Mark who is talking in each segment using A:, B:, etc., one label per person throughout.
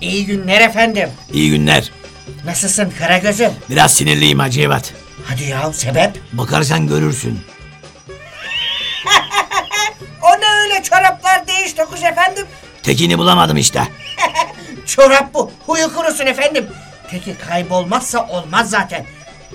A: İyi günler efendim.
B: İyi günler.
A: Nasılsın Karagöz'üm?
B: Biraz sinirliyim Hacı Evat.
A: Hadi ya sebep?
B: Bakarsan görürsün.
A: O ne öyle çoraplar değiş tokuş efendim?
B: Tekini bulamadım işte.
A: Çorap bu. Huyu kurusun efendim. Peki kaybolmazsa olmaz zaten.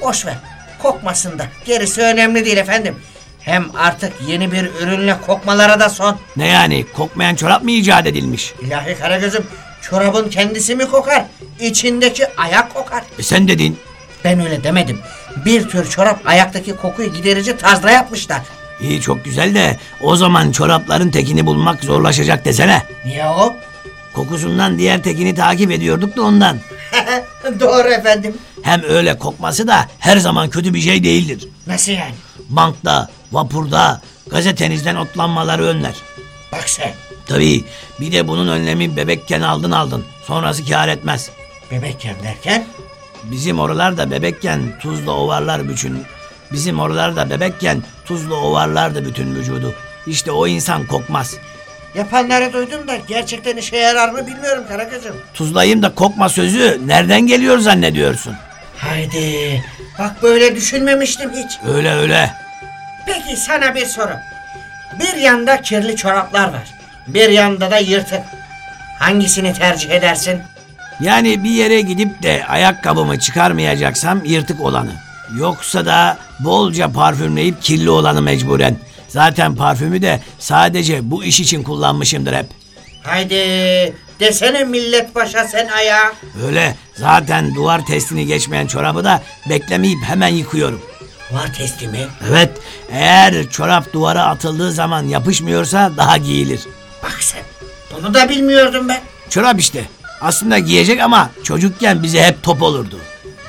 A: Boş ver. Kokmasın da. Gerisi önemli değil efendim. Hem artık yeni bir ürünle kokmalara da son.
B: Ne yani kokmayan çorap mı icat edilmiş?
A: İlahi Karagöz'üm çorabın kendisi mi kokar? İçindeki ayak kokar.
B: E sen dedin.
A: Ben öyle demedim. Bir tür çorap ayaktaki kokuyu giderici tarzda yapmışlar.
B: İyi çok güzel de o zaman çorapların tekini bulmak zorlaşacak desene.
A: Niye o?
B: Kokusundan diğer tekini takip ediyorduk da ondan.
A: Doğru efendim.
B: Hem öyle kokması da her zaman kötü bir şey değildir.
A: Nasıl yani?
B: Bankta, vapurda, gazetenizden otlanmaları önler.
A: Bak sen.
B: Tabii bir de bunun önlemi bebekken aldın aldın. Sonrası kâr etmez.
A: Bebekken derken?
B: Bizim oralarda bebekken tuzla ovarlar bütün. Bizim oralarda bebekken tuzla ovarlardı bütün vücudu. İşte o insan kokmaz.
A: Yapanları duydum da gerçekten işe yarar mı bilmiyorum Karagöz'üm.
B: Tuzlayayım da kokma sözü nereden geliyor zannediyorsun?
A: Haydi. Bak böyle düşünmemiştim hiç.
B: Öyle öyle.
A: Peki sana bir soru. Bir yanda kirli çoraplar var. Bir yanda da yırtık. Hangisini tercih edersin?
B: Yani bir yere gidip de ayakkabımı çıkarmayacaksam yırtık olanı. Yoksa da bolca parfümleyip kirli olanı mecburen. Zaten parfümü de sadece bu iş için kullanmışımdır hep.
A: Haydi desene millet başa sen ayağa.
B: Öyle zaten duvar testini geçmeyen çorabı da beklemeyip hemen yıkıyorum.
A: Var testi mi?
B: Evet eğer çorap duvara atıldığı zaman yapışmıyorsa daha giyilir.
A: Bunu da bilmiyordum ben.
B: Çorap işte. Aslında giyecek ama çocukken bize hep top olurdu.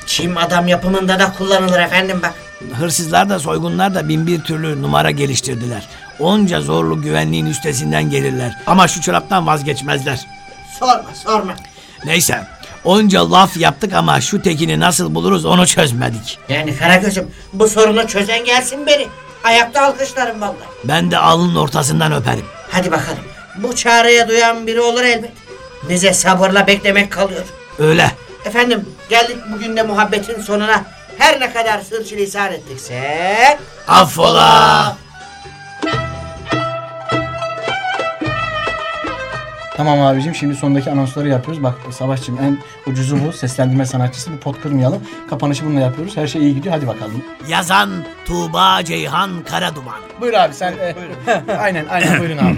A: Çim adam yapımında da kullanılır efendim bak.
B: Hırsızlar da soygunlar da bin bir türlü numara geliştirdiler. Onca zorlu güvenliğin üstesinden gelirler. Ama şu çoraptan vazgeçmezler.
A: Sorma sorma.
B: Neyse onca laf yaptık ama şu tekini nasıl buluruz onu çözmedik.
A: Yani Karagöz'üm bu sorunu çözen gelsin beni. Ayakta alkışlarım vallahi.
B: Ben de alnın ortasından öperim.
A: Hadi bakalım. Bu çağrıya duyan biri olur elbet. Bize sabırla beklemek kalıyor.
B: Öyle.
A: Efendim geldik bugün de muhabbetin sonuna. Her ne kadar sürçülisan ettikse...
B: Affola.
C: Tamam abicim şimdi sondaki anonsları yapıyoruz. Bak Savaşçım en ucuzu bu. Seslendirme sanatçısı. Bir pot kırmayalım. Kapanışı bununla yapıyoruz. Her şey iyi gidiyor. Hadi bakalım.
B: Yazan Tuğba Ceyhan Karaduman.
C: Buyur abi sen. e, aynen aynen buyurun abi.